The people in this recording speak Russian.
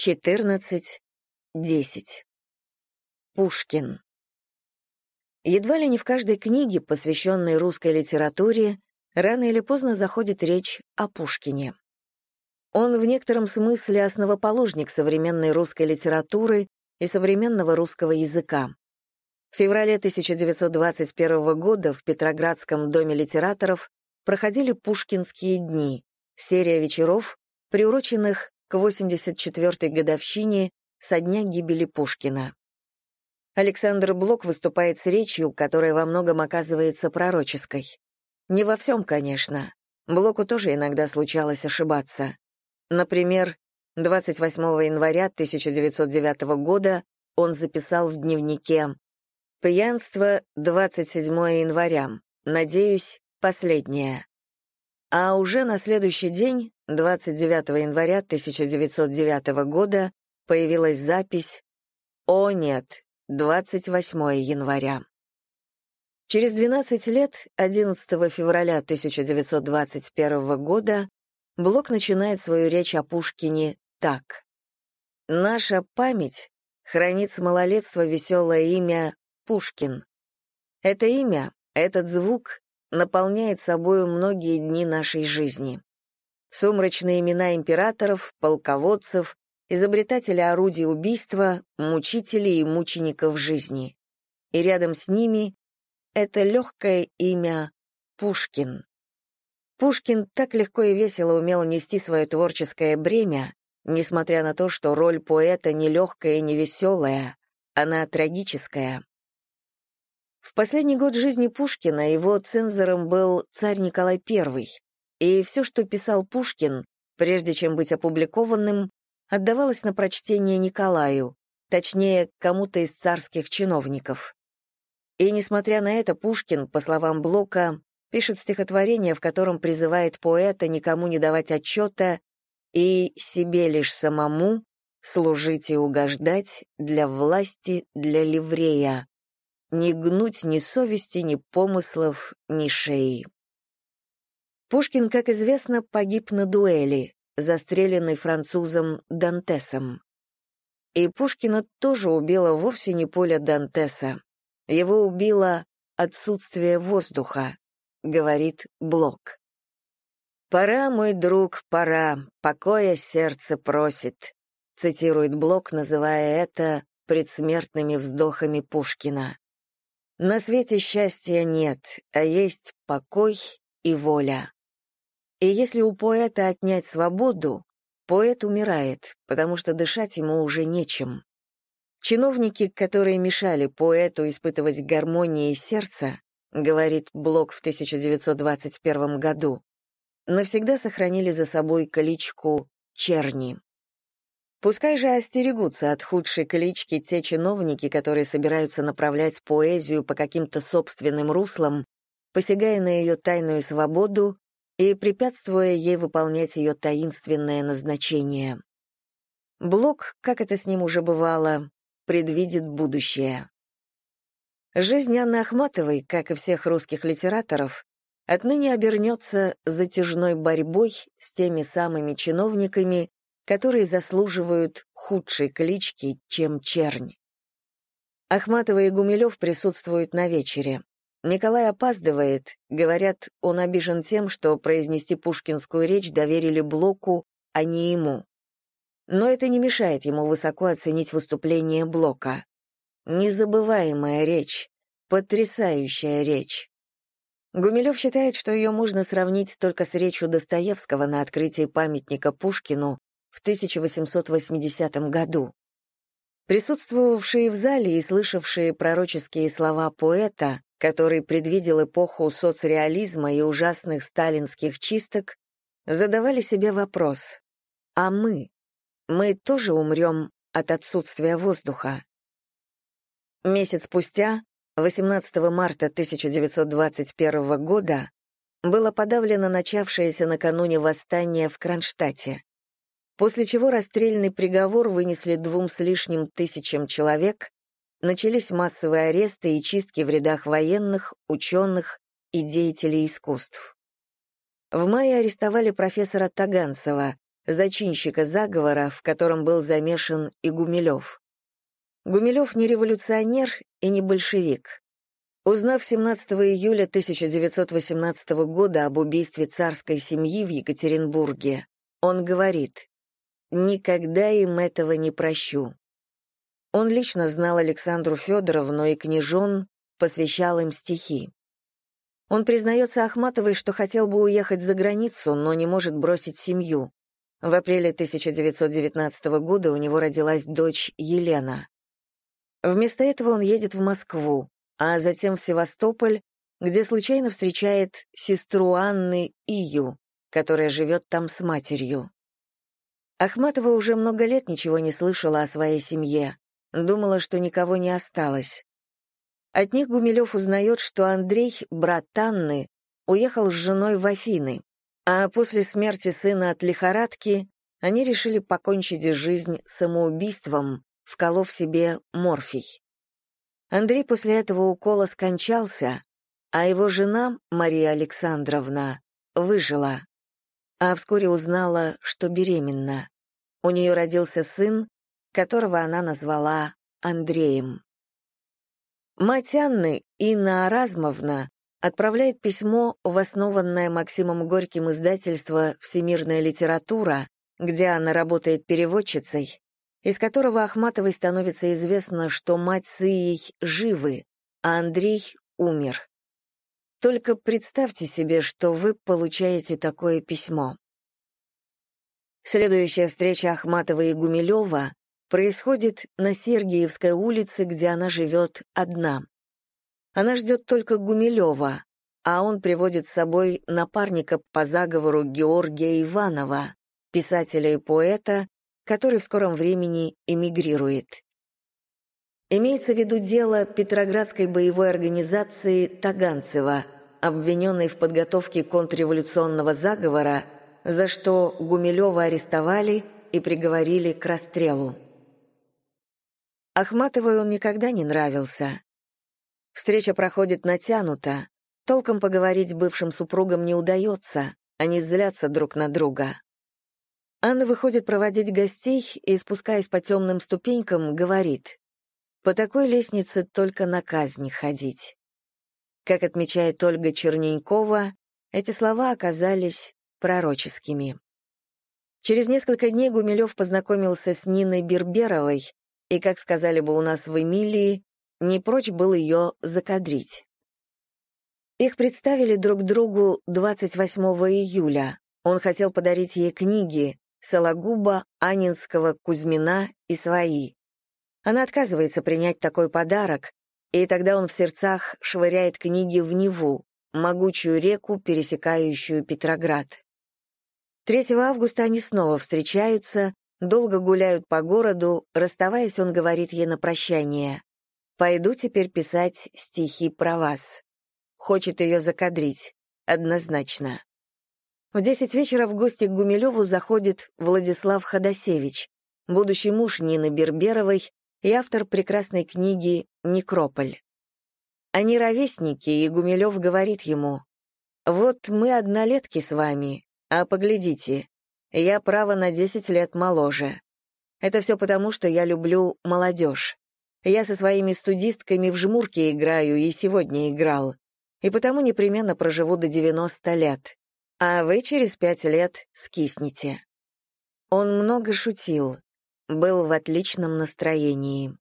14, 10. Пушкин. Едва ли не в каждой книге, посвященной русской литературе, рано или поздно заходит речь о Пушкине. Он в некотором смысле основоположник современной русской литературы и современного русского языка. В феврале 1921 года в Петроградском доме литераторов проходили Пушкинские дни, серия вечеров, приуроченных к 84-й годовщине со дня гибели Пушкина. Александр Блок выступает с речью, которая во многом оказывается пророческой. Не во всем, конечно. Блоку тоже иногда случалось ошибаться. Например, 28 января 1909 года он записал в дневнике «Пьянство 27 января. Надеюсь, последнее». А уже на следующий день, 29 января 1909 года, появилась запись «О нет, 28 января». Через 12 лет, 11 февраля 1921 года, Блок начинает свою речь о Пушкине так. «Наша память хранит с малолетства веселое имя Пушкин. Это имя, этот звук наполняет собою многие дни нашей жизни. Сумрачные имена императоров, полководцев, изобретателей орудий убийства, мучителей и мучеников жизни. И рядом с ними это легкое имя Пушкин. Пушкин так легко и весело умел нести свое творческое бремя, несмотря на то, что роль поэта не легкая и не веселая, она трагическая. В последний год жизни Пушкина его цензором был царь Николай I, и все, что писал Пушкин, прежде чем быть опубликованным, отдавалось на прочтение Николаю, точнее, кому-то из царских чиновников. И, несмотря на это, Пушкин, по словам Блока, пишет стихотворение, в котором призывает поэта никому не давать отчета и себе лишь самому служить и угождать для власти, для ливрея, не гнуть ни совести, ни помыслов, ни шеи. Пушкин, как известно, погиб на дуэли, застреленный французом Дантесом. И Пушкина тоже убило вовсе не поле Дантеса. Его убило отсутствие воздуха, говорит Блок. «Пора, мой друг, пора, покоя сердце просит», цитирует Блок, называя это предсмертными вздохами Пушкина. На свете счастья нет, а есть покой и воля. И если у поэта отнять свободу, поэт умирает, потому что дышать ему уже нечем. Чиновники, которые мешали поэту испытывать гармонии сердца, говорит Блок в 1921 году, навсегда сохранили за собой кличку «черни». Пускай же остерегутся от худшей клички те чиновники, которые собираются направлять поэзию по каким-то собственным руслам, посягая на ее тайную свободу и препятствуя ей выполнять ее таинственное назначение. Блок, как это с ним уже бывало, предвидит будущее. Жизнь Анны Ахматовой, как и всех русских литераторов, отныне обернется затяжной борьбой с теми самыми чиновниками, которые заслуживают худшей клички, чем чернь. Ахматова и Гумилев присутствуют на вечере. Николай опаздывает, говорят, он обижен тем, что произнести пушкинскую речь доверили Блоку, а не ему. Но это не мешает ему высоко оценить выступление Блока. Незабываемая речь, потрясающая речь. Гумилев считает, что ее можно сравнить только с речью Достоевского на открытии памятника Пушкину в 1880 году. Присутствовавшие в зале и слышавшие пророческие слова поэта, который предвидел эпоху соцреализма и ужасных сталинских чисток, задавали себе вопрос «А мы? Мы тоже умрем от отсутствия воздуха?» Месяц спустя, 18 марта 1921 года, было подавлено начавшееся накануне восстание в Кронштадте после чего расстрельный приговор вынесли двум с лишним тысячам человек, начались массовые аресты и чистки в рядах военных, ученых и деятелей искусств. В мае арестовали профессора Таганцева, зачинщика заговора, в котором был замешан и Гумилев. Гумилев не революционер и не большевик. Узнав 17 июля 1918 года об убийстве царской семьи в Екатеринбурге, он говорит «Никогда им этого не прощу». Он лично знал Александру Федоровну и княжон, посвящал им стихи. Он признается Ахматовой, что хотел бы уехать за границу, но не может бросить семью. В апреле 1919 года у него родилась дочь Елена. Вместо этого он едет в Москву, а затем в Севастополь, где случайно встречает сестру Анны Ию, которая живет там с матерью. Ахматова уже много лет ничего не слышала о своей семье, думала, что никого не осталось. От них Гумилев узнает, что Андрей, брат Анны, уехал с женой в Афины, а после смерти сына от лихорадки они решили покончить жизнь самоубийством, вколов себе морфий. Андрей после этого укола скончался, а его жена, Мария Александровна, выжила, а вскоре узнала, что беременна. У нее родился сын, которого она назвала Андреем. Мать Анны, Инна Аразмовна, отправляет письмо в основанное Максимом Горьким издательство «Всемирная литература», где она работает переводчицей, из которого Ахматовой становится известно, что мать с Ией живы, а Андрей умер. Только представьте себе, что вы получаете такое письмо. Следующая встреча Ахматовой и Гумилева происходит на Сергиевской улице, где она живет одна. Она ждет только Гумилева, а он приводит с собой напарника по заговору Георгия Иванова, писателя и поэта, который в скором времени эмигрирует. Имеется в виду дело Петроградской боевой организации Таганцева, обвиненной в подготовке контрреволюционного заговора, за что Гумилева арестовали и приговорили к расстрелу. Ахматовой он никогда не нравился. Встреча проходит натянуто, толком поговорить бывшим супругам не удается, они злятся друг на друга. Анна выходит проводить гостей и, спускаясь по темным ступенькам, говорит, «По такой лестнице только на казнь ходить». Как отмечает Ольга Черненькова, эти слова оказались пророческими. Через несколько дней Гумилев познакомился с Ниной Берберовой, и, как сказали бы у нас в Эмилии, не прочь был ее закадрить. Их представили друг другу 28 июля. Он хотел подарить ей книги Сологуба, Анинского, Кузьмина и свои. Она отказывается принять такой подарок, и тогда он в сердцах швыряет книги в Неву, могучую реку, пересекающую Петроград. 3 августа они снова встречаются, Долго гуляют по городу, расставаясь, он говорит ей на прощание. «Пойду теперь писать стихи про вас». Хочет ее закадрить. Однозначно. В десять вечера в гости к Гумилеву заходит Владислав Ходосевич, будущий муж Нины Берберовой и автор прекрасной книги «Некрополь». Они ровесники, и Гумилев говорит ему, «Вот мы однолетки с вами, а поглядите, я, право, на 10 лет моложе. Это все потому, что я люблю молодежь. Я со своими студистками в жмурке играю и сегодня играл. И потому непременно проживу до 90 лет. А вы через пять лет скиснете. Он много шутил, был в отличном настроении.